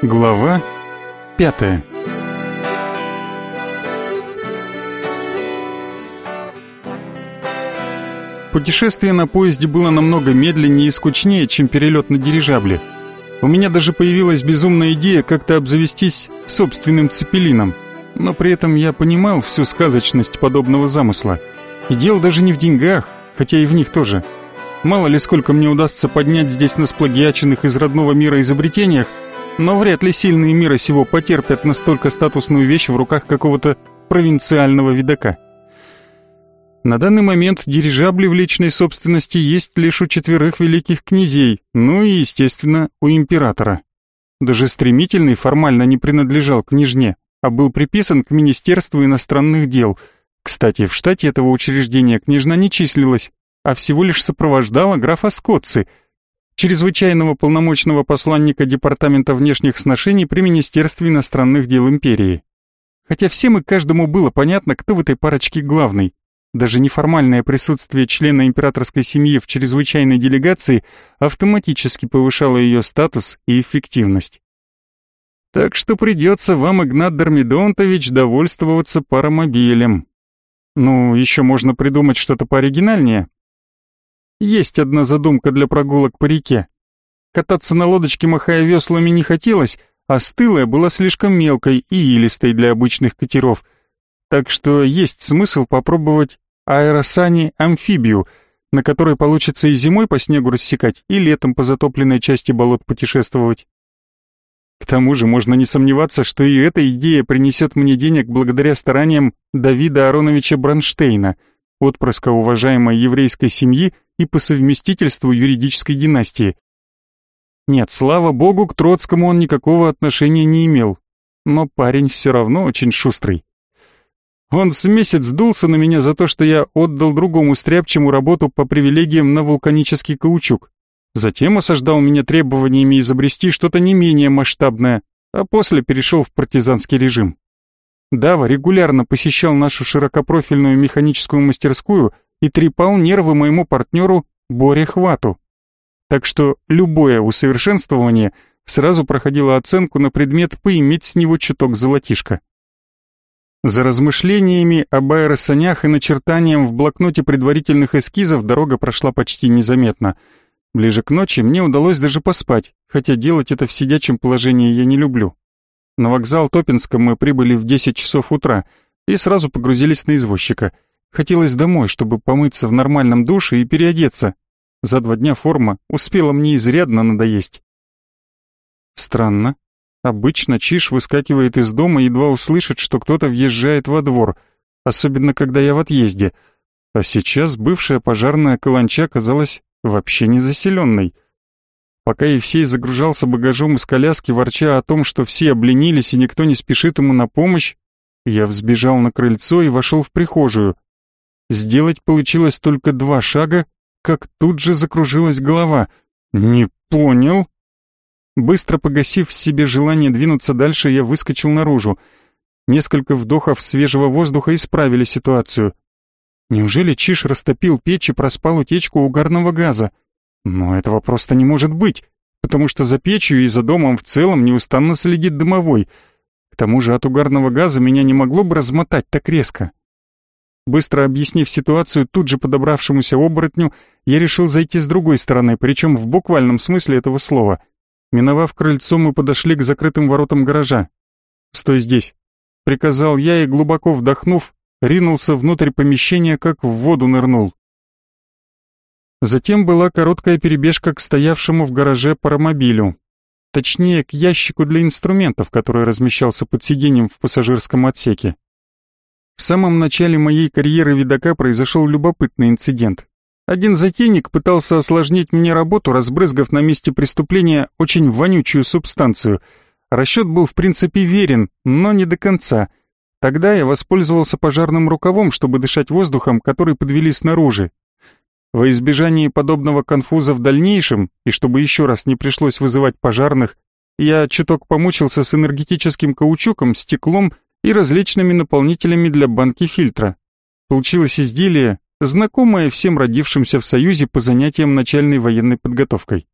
Глава пятая Путешествие на поезде было намного медленнее и скучнее, чем перелет на дирижабле. У меня даже появилась безумная идея как-то обзавестись собственным цепелином, но при этом я понимал всю сказочность подобного замысла. И дело даже не в деньгах, хотя и в них тоже. Мало ли сколько мне удастся поднять здесь на сплагиаченных из родного мира изобретениях, но вряд ли сильные мира сего потерпят настолько статусную вещь в руках какого-то провинциального видака. На данный момент дирижабли в личной собственности есть лишь у четверых великих князей, ну и, естественно, у императора. Даже стремительный формально не принадлежал княжне, а был приписан к Министерству иностранных дел. Кстати, в штате этого учреждения княжна не числилась, а всего лишь сопровождала графа Скотцы – чрезвычайного полномочного посланника Департамента внешних сношений при Министерстве иностранных дел империи. Хотя всем и каждому было понятно, кто в этой парочке главный. Даже неформальное присутствие члена императорской семьи в чрезвычайной делегации автоматически повышало ее статус и эффективность. Так что придется вам, Игнат Дормидонтович, довольствоваться паромобилем. Ну, еще можно придумать что-то пооригинальнее, есть одна задумка для прогулок по реке. Кататься на лодочке, махая веслами, не хотелось, а стылая была слишком мелкой и илистой для обычных катеров. Так что есть смысл попробовать аэросани-амфибию, на которой получится и зимой по снегу рассекать, и летом по затопленной части болот путешествовать. К тому же можно не сомневаться, что и эта идея принесет мне денег благодаря стараниям Давида Ароновича Бронштейна, отпрыска уважаемой еврейской семьи, и по совместительству юридической династии. Нет, слава богу, к Троцкому он никакого отношения не имел, но парень все равно очень шустрый. Он с месяц дулся на меня за то, что я отдал другому стряпчему работу по привилегиям на вулканический каучук. Затем осаждал меня требованиями изобрести что-то не менее масштабное, а после перешел в партизанский режим. Дава регулярно посещал нашу широкопрофильную механическую мастерскую и трепал нервы моему партнеру Боре Хвату. Так что любое усовершенствование сразу проходило оценку на предмет поиметь с него чуток золотишка. За размышлениями об аэросанях и начертанием в блокноте предварительных эскизов дорога прошла почти незаметно. Ближе к ночи мне удалось даже поспать, хотя делать это в сидячем положении я не люблю. На вокзал Топинска мы прибыли в 10 часов утра и сразу погрузились на извозчика — Хотелось домой, чтобы помыться в нормальном душе и переодеться. За два дня форма успела мне изрядно надоесть. Странно. Обычно Чиш выскакивает из дома, едва услышит, что кто-то въезжает во двор, особенно когда я в отъезде. А сейчас бывшая пожарная каланча казалась вообще не заселенной. Пока Евсей загружался багажом из коляски, ворча о том, что все обленились и никто не спешит ему на помощь, я взбежал на крыльцо и вошел в прихожую. Сделать получилось только два шага, как тут же закружилась голова. «Не понял?» Быстро погасив в себе желание двинуться дальше, я выскочил наружу. Несколько вдохов свежего воздуха исправили ситуацию. Неужели Чиш растопил печь и проспал утечку угарного газа? Но этого просто не может быть, потому что за печью и за домом в целом неустанно следит дымовой. К тому же от угарного газа меня не могло бы размотать так резко. Быстро объяснив ситуацию тут же подобравшемуся оборотню, я решил зайти с другой стороны, причем в буквальном смысле этого слова. Миновав крыльцо, мы подошли к закрытым воротам гаража. «Стой здесь», — приказал я и, глубоко вдохнув, ринулся внутрь помещения, как в воду нырнул. Затем была короткая перебежка к стоявшему в гараже паромобилю. Точнее, к ящику для инструментов, который размещался под сиденьем в пассажирском отсеке. В самом начале моей карьеры видака произошел любопытный инцидент. Один затейник пытался осложнить мне работу, разбрызгав на месте преступления очень вонючую субстанцию. Расчет был в принципе верен, но не до конца. Тогда я воспользовался пожарным рукавом, чтобы дышать воздухом, который подвели снаружи. Во избежание подобного конфуза в дальнейшем, и чтобы еще раз не пришлось вызывать пожарных, я чуток помучился с энергетическим каучуком, стеклом и различными наполнителями для банки фильтра. Получилось изделие, знакомое всем родившимся в Союзе по занятиям начальной военной подготовкой.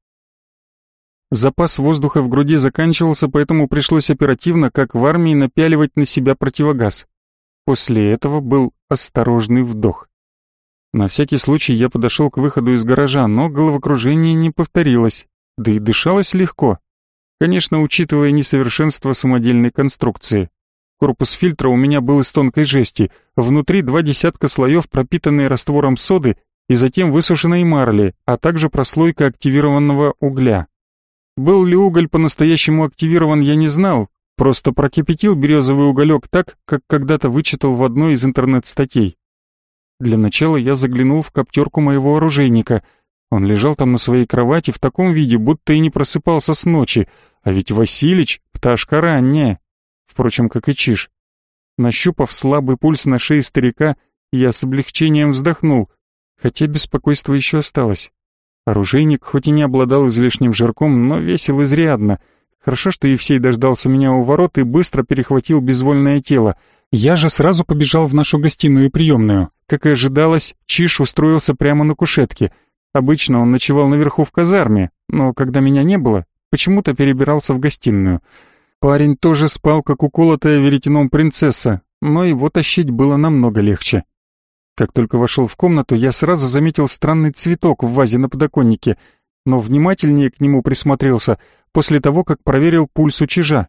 Запас воздуха в груди заканчивался, поэтому пришлось оперативно, как в армии, напяливать на себя противогаз. После этого был осторожный вдох. На всякий случай я подошел к выходу из гаража, но головокружение не повторилось, да и дышалось легко. Конечно, учитывая несовершенство самодельной конструкции. Корпус фильтра у меня был из тонкой жести, внутри два десятка слоев, пропитанные раствором соды и затем высушенной марли, а также прослойка активированного угля. Был ли уголь по-настоящему активирован, я не знал, просто прокипятил березовый уголек так, как когда-то вычитал в одной из интернет-статей. Для начала я заглянул в коптерку моего оружейника. Он лежал там на своей кровати в таком виде, будто и не просыпался с ночи, а ведь Василич — пташка ранняя, впрочем, как и Чиж. Нащупав слабый пульс на шее старика, я с облегчением вздохнул, хотя беспокойство еще осталось. Оружейник хоть и не обладал излишним жирком, но весил изрядно. Хорошо, что Евсей дождался меня у ворот и быстро перехватил безвольное тело. Я же сразу побежал в нашу гостиную и приемную. Как и ожидалось, Чиш устроился прямо на кушетке. Обычно он ночевал наверху в казарме, но когда меня не было, почему-то перебирался в гостиную. Парень тоже спал, как уколотая веретеном принцесса, но его тащить было намного легче. Как только вошел в комнату, я сразу заметил странный цветок в вазе на подоконнике, но внимательнее к нему присмотрелся после того, как проверил пульс у чижа.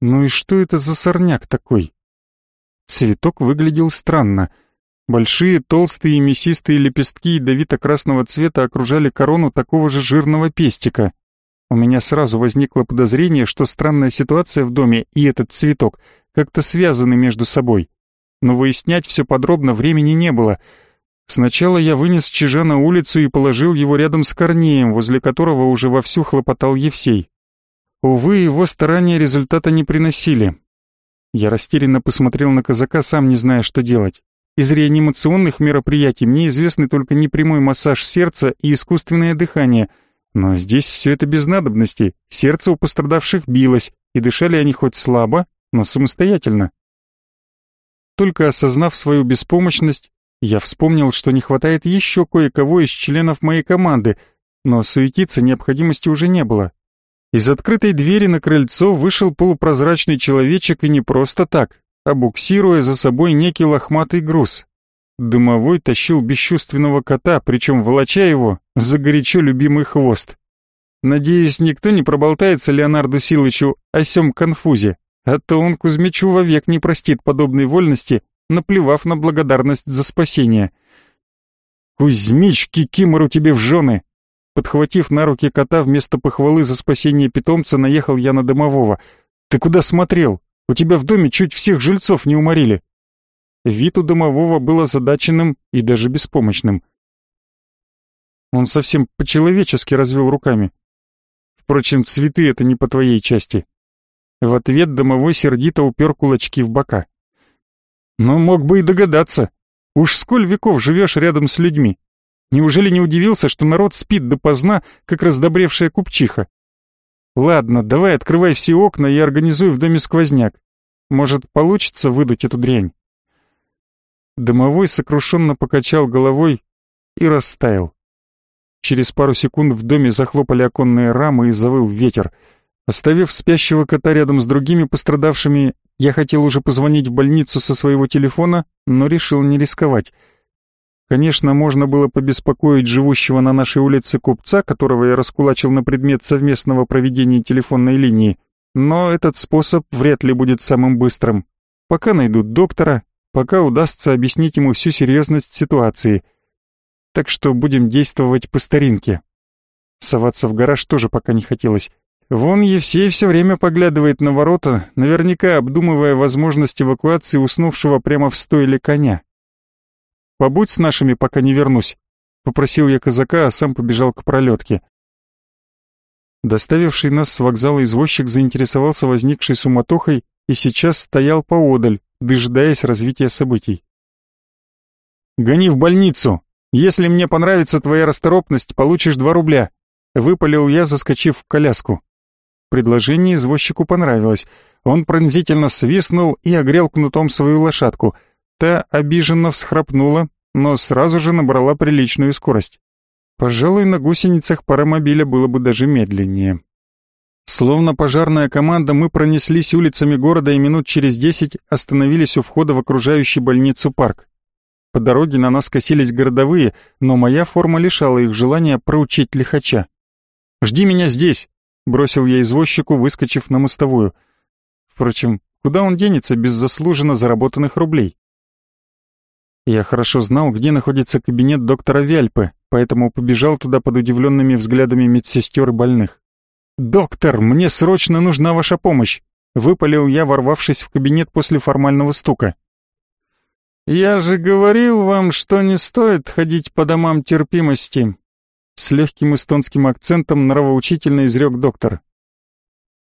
Ну и что это за сорняк такой? Цветок выглядел странно. Большие, толстые мясистые лепестки ядовито-красного цвета окружали корону такого же жирного пестика. У меня сразу возникло подозрение, что странная ситуация в доме и этот цветок как-то связаны между собой но выяснять все подробно времени не было. Сначала я вынес чижа на улицу и положил его рядом с Корнеем, возле которого уже вовсю хлопотал Евсей. Увы, его старания результата не приносили. Я растерянно посмотрел на казака, сам не зная, что делать. Из реанимационных мероприятий мне известны только непрямой массаж сердца и искусственное дыхание, но здесь все это без надобности, сердце у пострадавших билось, и дышали они хоть слабо, но самостоятельно. Только осознав свою беспомощность, я вспомнил, что не хватает еще кое-кого из членов моей команды, но суетиться необходимости уже не было. Из открытой двери на крыльцо вышел полупрозрачный человечек и не просто так, а буксируя за собой некий лохматый груз. Дымовой тащил бесчувственного кота, причем волоча его за горячо любимый хвост. Надеюсь, никто не проболтается Леонарду Силычу о сём конфузе. А то он Кузьмичу вовек не простит подобной вольности, наплевав на благодарность за спасение. «Кузьмич, кикимору тебе в жены!» Подхватив на руки кота вместо похвалы за спасение питомца, наехал я на домового. «Ты куда смотрел? У тебя в доме чуть всех жильцов не уморили!» Вид у домового был озадаченным и даже беспомощным. Он совсем по-человечески развел руками. Впрочем, цветы — это не по твоей части. В ответ домовой сердито упер кулачки в бока. Но мог бы и догадаться. Уж сколь веков живешь рядом с людьми. Неужели не удивился, что народ спит допоздна, как раздобревшая купчиха? Ладно, давай открывай все окна и организуй в доме сквозняк. Может, получится выдуть эту дрянь? Домовой сокрушенно покачал головой и растаял. Через пару секунд в доме захлопали оконные рамы и завыл ветер — Оставив спящего кота рядом с другими пострадавшими, я хотел уже позвонить в больницу со своего телефона, но решил не рисковать. Конечно, можно было побеспокоить живущего на нашей улице купца, которого я раскулачил на предмет совместного проведения телефонной линии, но этот способ вряд ли будет самым быстрым. Пока найдут доктора, пока удастся объяснить ему всю серьезность ситуации. Так что будем действовать по старинке. Соваться в гараж тоже пока не хотелось. Вон Евсей все время поглядывает на ворота, наверняка обдумывая возможность эвакуации уснувшего прямо в стойле коня. «Побудь с нашими, пока не вернусь», — попросил я казака, а сам побежал к пролетке. Доставивший нас с вокзала извозчик заинтересовался возникшей суматохой и сейчас стоял поодаль, дожидаясь развития событий. «Гони в больницу! Если мне понравится твоя расторопность, получишь два рубля!» — выпалил я, заскочив в коляску. Предложение извозчику понравилось. Он пронзительно свистнул и огрел кнутом свою лошадку. Та обиженно всхрапнула, но сразу же набрала приличную скорость. Пожалуй, на гусеницах паромобиля было бы даже медленнее. Словно пожарная команда, мы пронеслись улицами города и минут через десять остановились у входа в окружающий больницу парк. По дороге на нас косились городовые, но моя форма лишала их желания проучить лихача. «Жди меня здесь!» — бросил я извозчику, выскочив на мостовую. Впрочем, куда он денется без заслуженно заработанных рублей? Я хорошо знал, где находится кабинет доктора Вяльпы, поэтому побежал туда под удивленными взглядами медсестер и больных. «Доктор, мне срочно нужна ваша помощь!» — выпалил я, ворвавшись в кабинет после формального стука. «Я же говорил вам, что не стоит ходить по домам терпимости», с легким эстонским акцентом нравоучительно изрек доктор.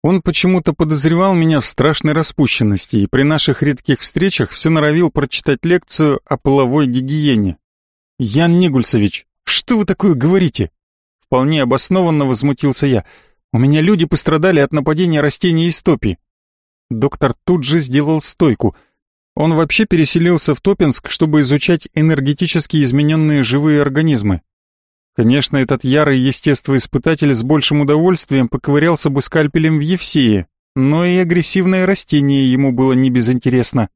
Он почему-то подозревал меня в страшной распущенности и при наших редких встречах все норовил прочитать лекцию о половой гигиене. «Ян Нигульсович, что вы такое говорите?» Вполне обоснованно возмутился я. «У меня люди пострадали от нападения растений из топи». Доктор тут же сделал стойку — он вообще переселился в Топинск, чтобы изучать энергетически измененные живые организмы. Конечно, этот ярый естествоиспытатель с большим удовольствием поковырялся бы скальпелем в Евсее, но и агрессивное растение ему было не безинтересно.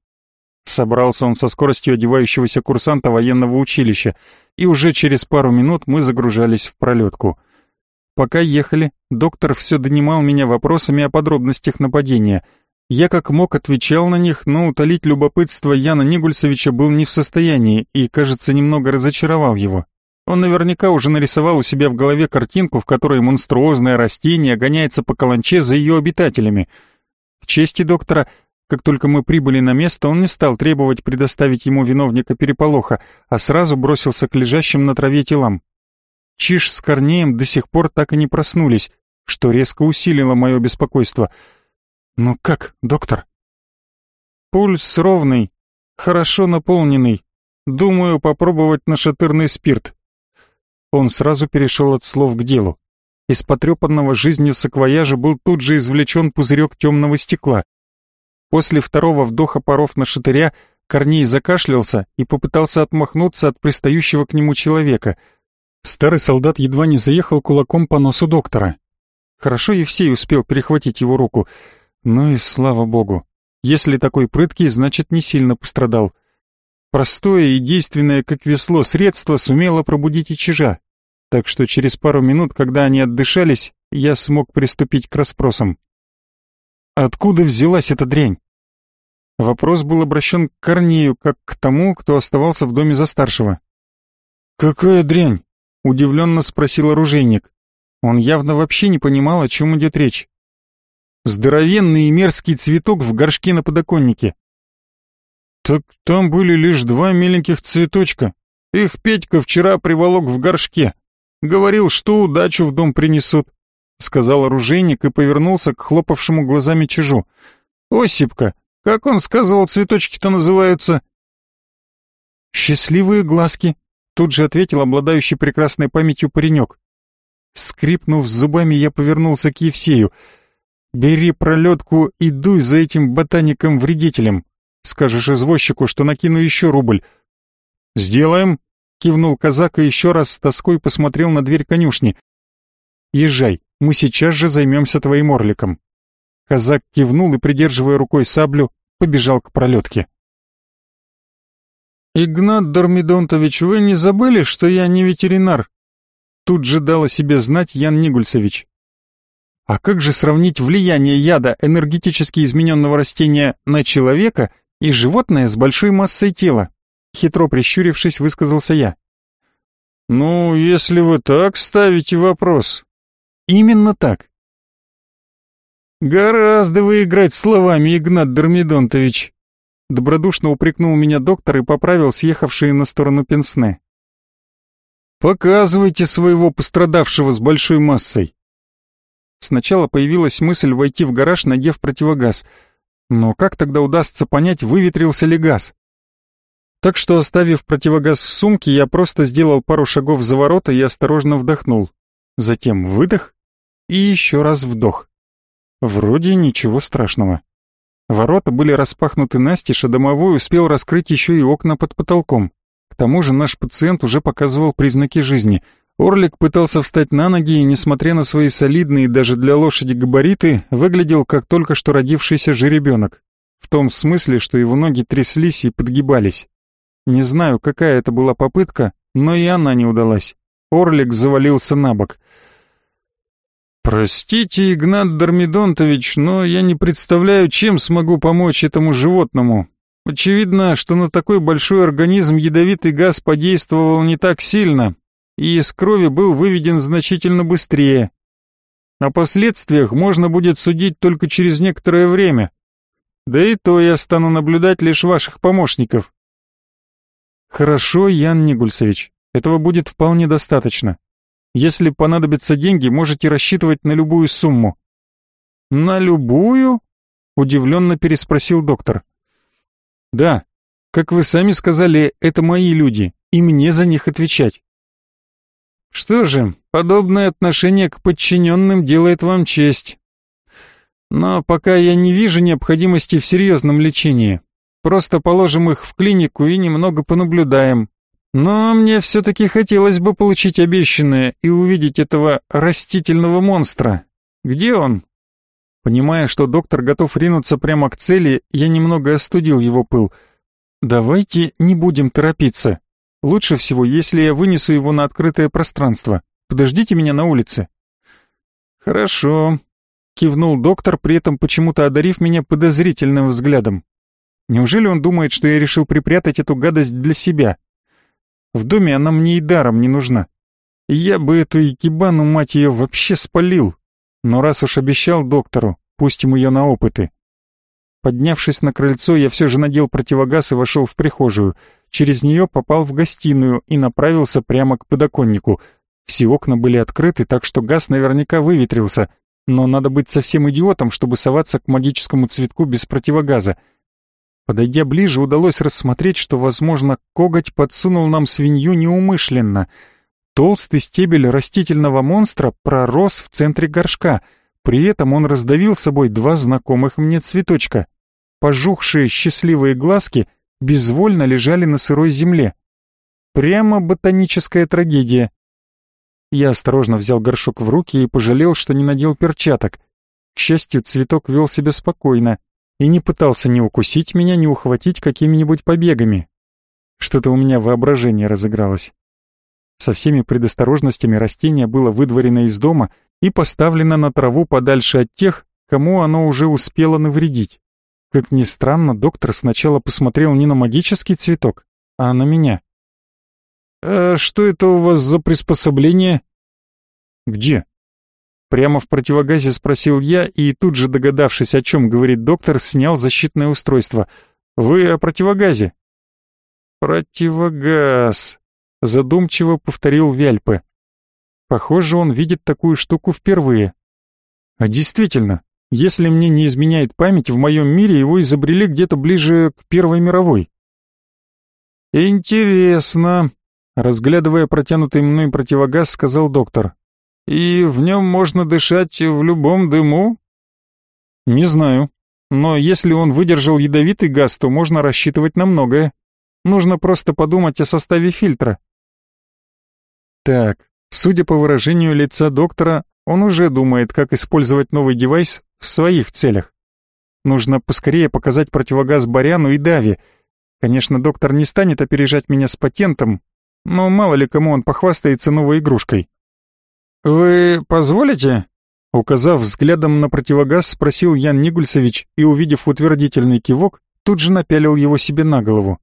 Собрался он со скоростью одевающегося курсанта военного училища, и уже через пару минут мы загружались в пролетку. Пока ехали, доктор все донимал меня вопросами о подробностях нападения — я как мог отвечал на них, но утолить любопытство Яна Нигульсовича был не в состоянии и, кажется, немного разочаровал его. Он наверняка уже нарисовал у себя в голове картинку, в которой монструозное растение гоняется по каланче за ее обитателями. К чести доктора, как только мы прибыли на место, он не стал требовать предоставить ему виновника переполоха, а сразу бросился к лежащим на траве телам. Чиж с Корнеем до сих пор так и не проснулись, что резко усилило мое беспокойство — «Ну как, доктор?» «Пульс ровный, хорошо наполненный. Думаю, попробовать нашатырный спирт». Он сразу перешел от слов к делу. Из потрепанного жизнью саквояжа был тут же извлечен пузырек темного стекла. После второго вдоха паров на шатыря Корней закашлялся и попытался отмахнуться от пристающего к нему человека. Старый солдат едва не заехал кулаком по носу доктора. Хорошо Евсей успел перехватить его руку — ну и слава богу. Если такой прыткий, значит не сильно пострадал. Простое и действенное, как весло, средство сумело пробудить и чижа. Так что через пару минут, когда они отдышались, я смог приступить к расспросам. Откуда взялась эта дрянь? Вопрос был обращен к Корнею, как к тому, кто оставался в доме за старшего. «Какая дрянь?» — удивленно спросил оружейник. Он явно вообще не понимал, о чем идет речь. Здоровенный и мерзкий цветок в горшке на подоконнике. Так там были лишь два миленьких цветочка. Их Петька вчера приволок в горшке. Говорил, что удачу в дом принесут, сказал оружейник и повернулся к хлопавшему глазами чижу. Осипка, как он сказывал, цветочки-то называются? Счастливые глазки, тут же ответил обладающий прекрасной памятью паренек. Скрипнув зубами, я повернулся к Евсею. Бери пролетку и дуй за этим ботаником-вредителем. Скажешь извозчику, что накину еще рубль. Сделаем, кивнул казак и еще раз с тоской посмотрел на дверь конюшни. Езжай, мы сейчас же займемся твоим орликом. Казак кивнул и, придерживая рукой саблю, побежал к пролетке. «Игнат Дормидонтович, вы не забыли, что я не ветеринар?» Тут же дал о себе знать Ян Нигульсович. А как же сравнить влияние яда энергетически измененного растения на человека и животное с большой массой тела? Хитро прищурившись, высказался я. Ну, если вы так ставите вопрос. Именно так. Гораздо вы играть словами, Игнат Дормидонтович. Добродушно упрекнул меня доктор и поправил съехавшие на сторону пенсне. Показывайте своего пострадавшего с большой массой. Сначала появилась мысль войти в гараж, надев противогаз. Но как тогда удастся понять, выветрился ли газ? Так что, оставив противогаз в сумке, я просто сделал пару шагов за ворота и осторожно вдохнул. Затем выдох и еще раз вдох. Вроде ничего страшного. Ворота были распахнуты настежь, а домовой успел раскрыть еще и окна под потолком. К тому же наш пациент уже показывал признаки жизни. Орлик пытался встать на ноги и, несмотря на свои солидные даже для лошади габариты, выглядел как только что родившийся жеребенок. В том смысле, что его ноги тряслись и подгибались. Не знаю, какая это была попытка, но и она не удалась. Орлик завалился на бок. «Простите, Игнат Дормидонтович, но я не представляю, чем смогу помочь этому животному. Очевидно, что на такой большой организм ядовитый газ подействовал не так сильно, и из крови был выведен значительно быстрее. О последствиях можно будет судить только через некоторое время. Да и то я стану наблюдать лишь ваших помощников. Хорошо, Ян Нигульсович, этого будет вполне достаточно. Если понадобятся деньги, можете рассчитывать на любую сумму. На любую? Удивленно переспросил доктор. Да, как вы сами сказали, это мои люди, и мне за них отвечать. Что же, подобное отношение к подчиненным делает вам честь. Но пока я не вижу необходимости в серьезном лечении. Просто положим их в клинику и немного понаблюдаем. Но мне все-таки хотелось бы получить обещанное и увидеть этого растительного монстра. Где он? Понимая, что доктор готов ринуться прямо к цели, я немного остудил его пыл. Давайте не будем торопиться. Лучше всего, если я вынесу его на открытое пространство. Подождите меня на улице. Хорошо, кивнул доктор, при этом почему-то одарив меня подозрительным взглядом. Неужели он думает, что я решил припрятать эту гадость для себя? В доме она мне и даром не нужна. Я бы эту икебану, мать ее, вообще спалил. Но раз уж обещал доктору, пустим ее на опыты. Поднявшись на крыльцо, я все же надел противогаз и вошел в прихожую. Через нее попал в гостиную и направился прямо к подоконнику. Все окна были открыты, так что газ наверняка выветрился. Но надо быть совсем идиотом, чтобы соваться к магическому цветку без противогаза. Подойдя ближе, удалось рассмотреть, что, возможно, коготь подсунул нам свинью неумышленно. Толстый стебель растительного монстра пророс в центре горшка — при этом он раздавил собой два знакомых мне цветочка. Пожухшие счастливые глазки безвольно лежали на сырой земле. Прямо ботаническая трагедия. Я осторожно взял горшок в руки и пожалел, что не надел перчаток. К счастью, цветок вел себя спокойно и не пытался ни укусить меня, ни ухватить какими-нибудь побегами. Что-то у меня воображение разыгралось. Со всеми предосторожностями растение было выдворено из дома и поставлено на траву подальше от тех, кому оно уже успело навредить. Как ни странно, доктор сначала посмотрел не на магический цветок, а на меня. «А что это у вас за приспособление?» «Где?» Прямо в противогазе спросил я и тут же, догадавшись, о чем говорит доктор, снял защитное устройство. «Вы о противогазе?» «Противогаз», — задумчиво повторил Вяльпе. Похоже, он видит такую штуку впервые. А действительно, если мне не изменяет память, в моем мире его изобрели где-то ближе к Первой мировой. Интересно, разглядывая протянутый мной противогаз, сказал доктор. И в нем можно дышать в любом дыму? Не знаю, но если он выдержал ядовитый газ, то можно рассчитывать на многое. Нужно просто подумать о составе фильтра. Так, Судя по выражению лица доктора, он уже думает, как использовать новый девайс в своих целях. Нужно поскорее показать противогаз Баряну и Дави. Конечно, доктор не станет опережать меня с патентом, но мало ли кому он похвастается новой игрушкой. «Вы позволите?» Указав взглядом на противогаз, спросил Ян Нигульсович и, увидев утвердительный кивок, тут же напялил его себе на голову.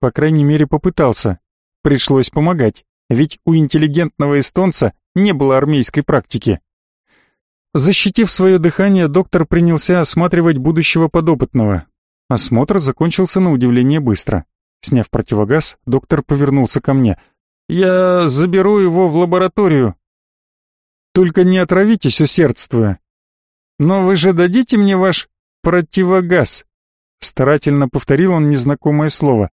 По крайней мере, попытался. Пришлось помогать ведь у интеллигентного эстонца не было армейской практики. Защитив свое дыхание, доктор принялся осматривать будущего подопытного. Осмотр закончился на удивление быстро. Сняв противогаз, доктор повернулся ко мне. «Я заберу его в лабораторию». «Только не отравитесь, усердствуя». «Но вы же дадите мне ваш противогаз?» Старательно повторил он незнакомое слово.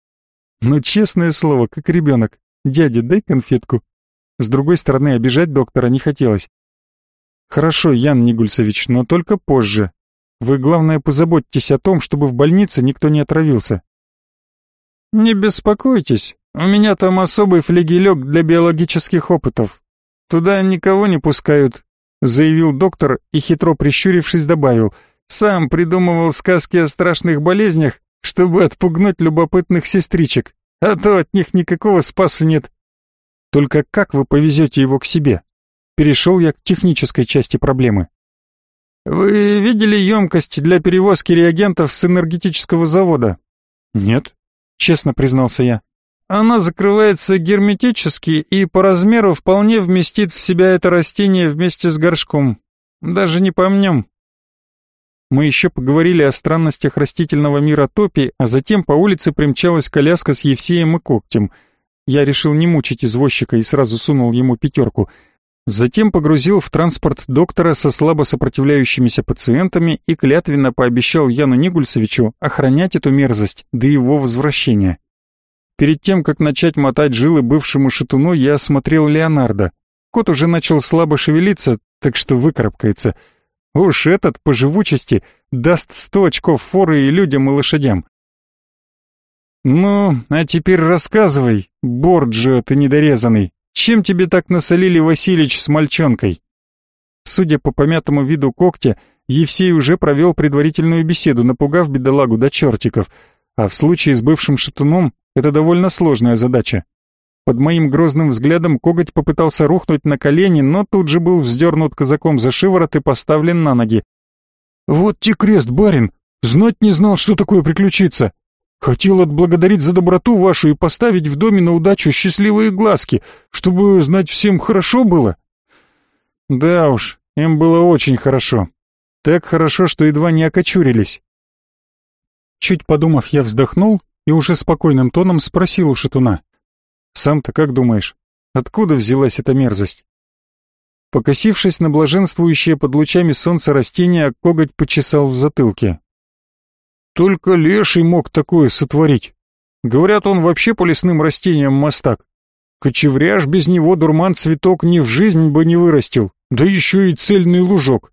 «Ну, честное слово, как ребенок. «Дядя, дай конфетку». С другой стороны, обижать доктора не хотелось. «Хорошо, Ян Нигульсович, но только позже. Вы, главное, позаботьтесь о том, чтобы в больнице никто не отравился». «Не беспокойтесь, У меня там особый флегелек для биологических опытов. Туда никого не пускают, заявил доктор и, хитро прищурившись, добавил. Сам придумывал сказки о страшных болезнях, чтобы отпугнуть любопытных сестричек, а то от них никакого спаса нет. Только как вы повезете его к себе? Перешел я к технической части проблемы. Вы видели емкость для перевозки реагентов с энергетического завода? Нет, честно признался я. Она закрывается герметически и по размеру вполне вместит в себя это растение вместе с горшком. Даже не помнем. Мы еще поговорили о странностях растительного мира Топи, а затем по улице примчалась коляска с Евсеем и Когтем. Я решил не мучить извозчика и сразу сунул ему пятерку — Затем погрузил в транспорт доктора со слабо сопротивляющимися пациентами и клятвенно пообещал Яну Нигульсовичу охранять эту мерзость до его возвращения. Перед тем, как начать мотать жилы бывшему шатуну, я осмотрел Леонардо. Кот уже начал слабо шевелиться, так что выкарабкается. Уж этот по живучести даст сто очков форы и людям, и лошадям. «Ну, а теперь рассказывай, Борджио ты недорезанный, чем тебе так насолили Василич с мальчонкой? Судя по помятому виду когтя, Евсей уже провел предварительную беседу, напугав бедолагу до чертиков, а в случае с бывшим шатуном это довольно сложная задача. Под моим грозным взглядом коготь попытался рухнуть на колени, но тут же был вздернут казаком за шиворот и поставлен на ноги. «Вот те крест, барин! Знать не знал, что такое приключится! Хотел отблагодарить за доброту вашу и поставить в доме на удачу счастливые глазки, чтобы знать всем хорошо было. Да уж, им было очень хорошо. Так хорошо, что едва не окочурились. Чуть подумав, я вздохнул и уже спокойным тоном спросил у шатуна. «Сам-то как думаешь, откуда взялась эта мерзость?» Покосившись на блаженствующее под лучами солнца растение, коготь почесал в затылке. Только леший мог такое сотворить. Говорят, он вообще по лесным растениям мастак. Кочевряж без него дурман цветок ни в жизнь бы не вырастил, да еще и цельный лужок.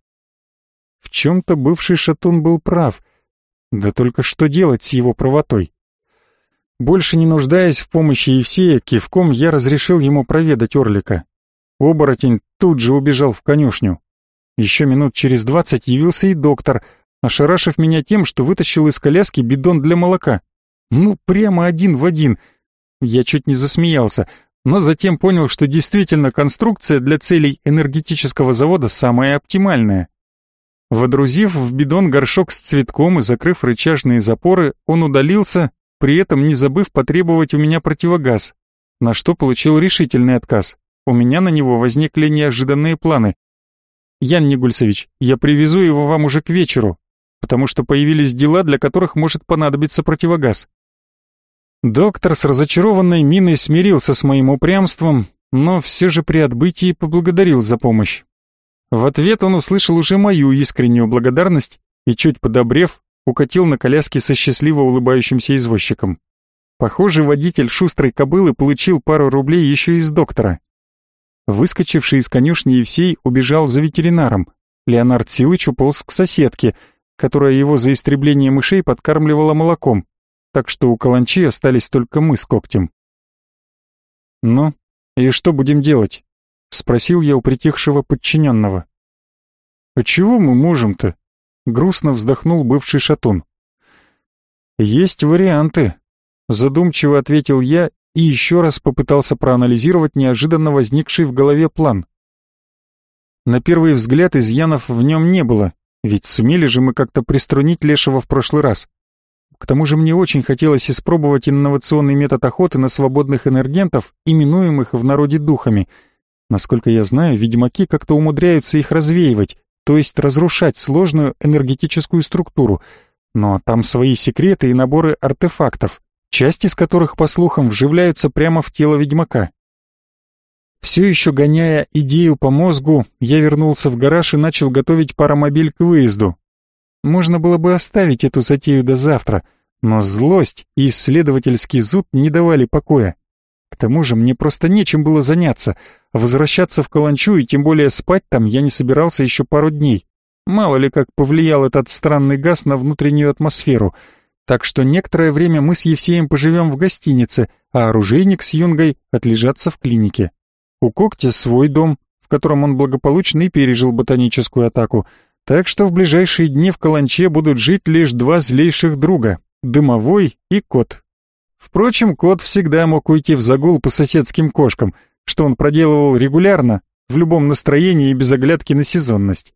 В чем-то бывший шатун был прав. Да только что делать с его правотой? Больше не нуждаясь в помощи Евсея, кивком я разрешил ему проведать Орлика. Оборотень тут же убежал в конюшню. Еще минут через двадцать явился и доктор, ошарашив меня тем, что вытащил из коляски бидон для молока. Ну, прямо один в один. Я чуть не засмеялся, но затем понял, что действительно конструкция для целей энергетического завода самая оптимальная. Водрузив в бидон горшок с цветком и закрыв рычажные запоры, он удалился, при этом не забыв потребовать у меня противогаз, на что получил решительный отказ. У меня на него возникли неожиданные планы. «Ян Негульсович, я привезу его вам уже к вечеру, потому что появились дела, для которых может понадобиться противогаз. Доктор с разочарованной миной смирился с моим упрямством, но все же при отбытии поблагодарил за помощь. В ответ он услышал уже мою искреннюю благодарность и, чуть подобрев, укатил на коляске со счастливо улыбающимся извозчиком. Похоже, водитель шустрой кобылы получил пару рублей еще из доктора. Выскочивший из конюшни Евсей убежал за ветеринаром. Леонард Силыч уполз к соседке — которая его за истребление мышей подкармливала молоком, так что у каланчи остались только мы с когтем. «Ну, и что будем делать?» — спросил я у притихшего подчиненного. «А чего мы можем-то?» — грустно вздохнул бывший шатун. «Есть варианты», — задумчиво ответил я и еще раз попытался проанализировать неожиданно возникший в голове план. На первый взгляд изъянов в нем не было, ведь сумели же мы как-то приструнить Лешего в прошлый раз. К тому же мне очень хотелось испробовать инновационный метод охоты на свободных энергентов, именуемых в народе духами. Насколько я знаю, ведьмаки как-то умудряются их развеивать, то есть разрушать сложную энергетическую структуру. Но там свои секреты и наборы артефактов, часть из которых, по слухам, вживляются прямо в тело ведьмака. Все еще гоняя идею по мозгу, я вернулся в гараж и начал готовить паромобиль к выезду. Можно было бы оставить эту затею до завтра, но злость и исследовательский зуд не давали покоя. К тому же мне просто нечем было заняться. Возвращаться в Каланчу и тем более спать там я не собирался еще пару дней. Мало ли как повлиял этот странный газ на внутреннюю атмосферу. Так что некоторое время мы с Евсеем поживем в гостинице, а оружейник с Юнгой отлежатся в клинике. У Когтя свой дом, в котором он благополучно и пережил ботаническую атаку, так что в ближайшие дни в Каланче будут жить лишь два злейших друга — Дымовой и Кот. Впрочем, Кот всегда мог уйти в загул по соседским кошкам, что он проделывал регулярно, в любом настроении и без оглядки на сезонность.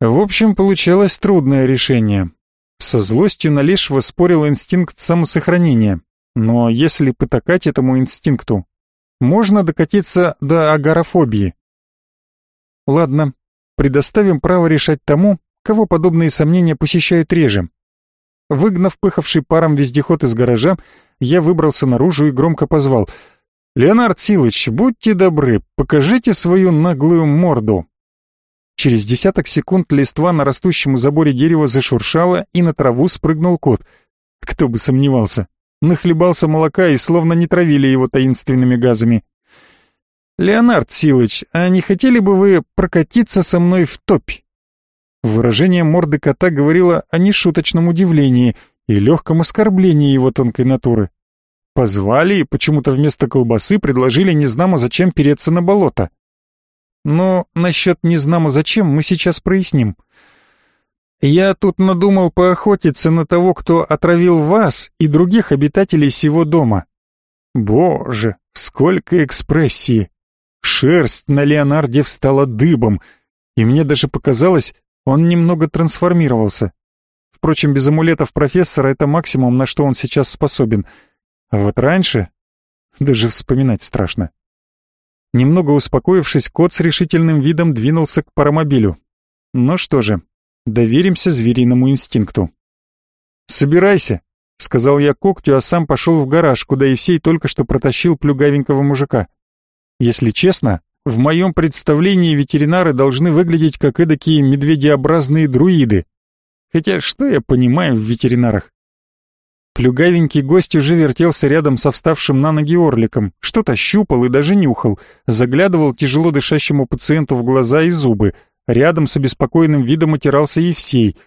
В общем, получалось трудное решение. Со злостью на лешего спорил инстинкт самосохранения. Но если потакать этому инстинкту, можно докатиться до агорафобии. Ладно, предоставим право решать тому, кого подобные сомнения посещают реже. Выгнав пыхавший паром вездеход из гаража, я выбрался наружу и громко позвал «Леонард Силыч, будьте добры, покажите свою наглую морду». Через десяток секунд листва на растущем заборе дерева зашуршала, и на траву спрыгнул кот. Кто бы сомневался. Нахлебался молока и словно не травили его таинственными газами. «Леонард Силыч, а не хотели бы вы прокатиться со мной в топь?» Выражение морды кота говорило о нешуточном удивлении и легком оскорблении его тонкой натуры. Позвали и почему-то вместо колбасы предложили незнамо зачем переться на болото. Но насчет незнамо зачем мы сейчас проясним. Я тут надумал поохотиться на того, кто отравил вас и других обитателей сего дома. Боже, сколько экспрессии! Шерсть на Леонарде встала дыбом, и мне даже показалось, он немного трансформировался. Впрочем, без амулетов профессора это максимум, на что он сейчас способен. А вот раньше... Даже вспоминать страшно. Немного успокоившись, кот с решительным видом двинулся к паромобилю. Ну что же, доверимся звериному инстинкту. «Собирайся», — сказал я когтю, а сам пошел в гараж, куда Евсей только что протащил плюгавенького мужика. Если честно, в моем представлении ветеринары должны выглядеть как эдакие медведеобразные друиды. Хотя что я понимаю в ветеринарах? Плюгавенький гость уже вертелся рядом со вставшим на ноги орликом, что-то щупал и даже нюхал, заглядывал тяжело дышащему пациенту в глаза и зубы. Рядом с обеспокоенным видом отирался Евсей.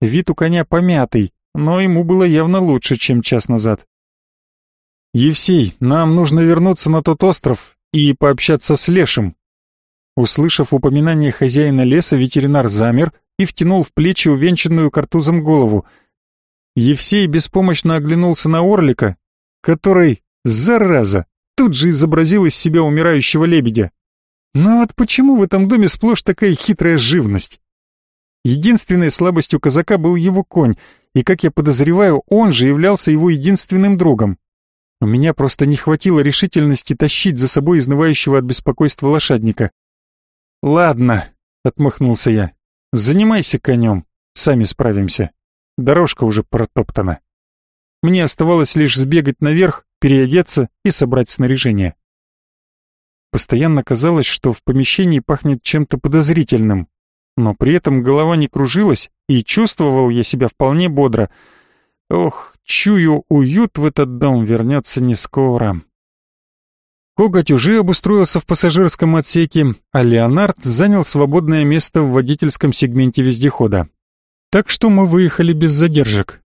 Вид у коня помятый, но ему было явно лучше, чем час назад. «Евсей, нам нужно вернуться на тот остров и пообщаться с Лешим». Услышав упоминание хозяина леса, ветеринар замер и втянул в плечи увенчанную картузом голову — Евсей беспомощно оглянулся на орлика, который, зараза, тут же изобразил из себя умирающего лебедя. Но вот почему в этом доме сплошь такая хитрая живность? Единственной слабостью казака был его конь, и, как я подозреваю, он же являлся его единственным другом. У меня просто не хватило решительности тащить за собой изнывающего от беспокойства лошадника. «Ладно», — отмахнулся я, — «занимайся конем, сами справимся». Дорожка уже протоптана. Мне оставалось лишь сбегать наверх, переодеться и собрать снаряжение. Постоянно казалось, что в помещении пахнет чем-то подозрительным, но при этом голова не кружилась, и чувствовал я себя вполне бодро. Ох, чую, уют в этот дом вернется не скоро. Коготь уже обустроился в пассажирском отсеке, а Леонард занял свободное место в водительском сегменте вездехода. Так что мы выехали без задержек.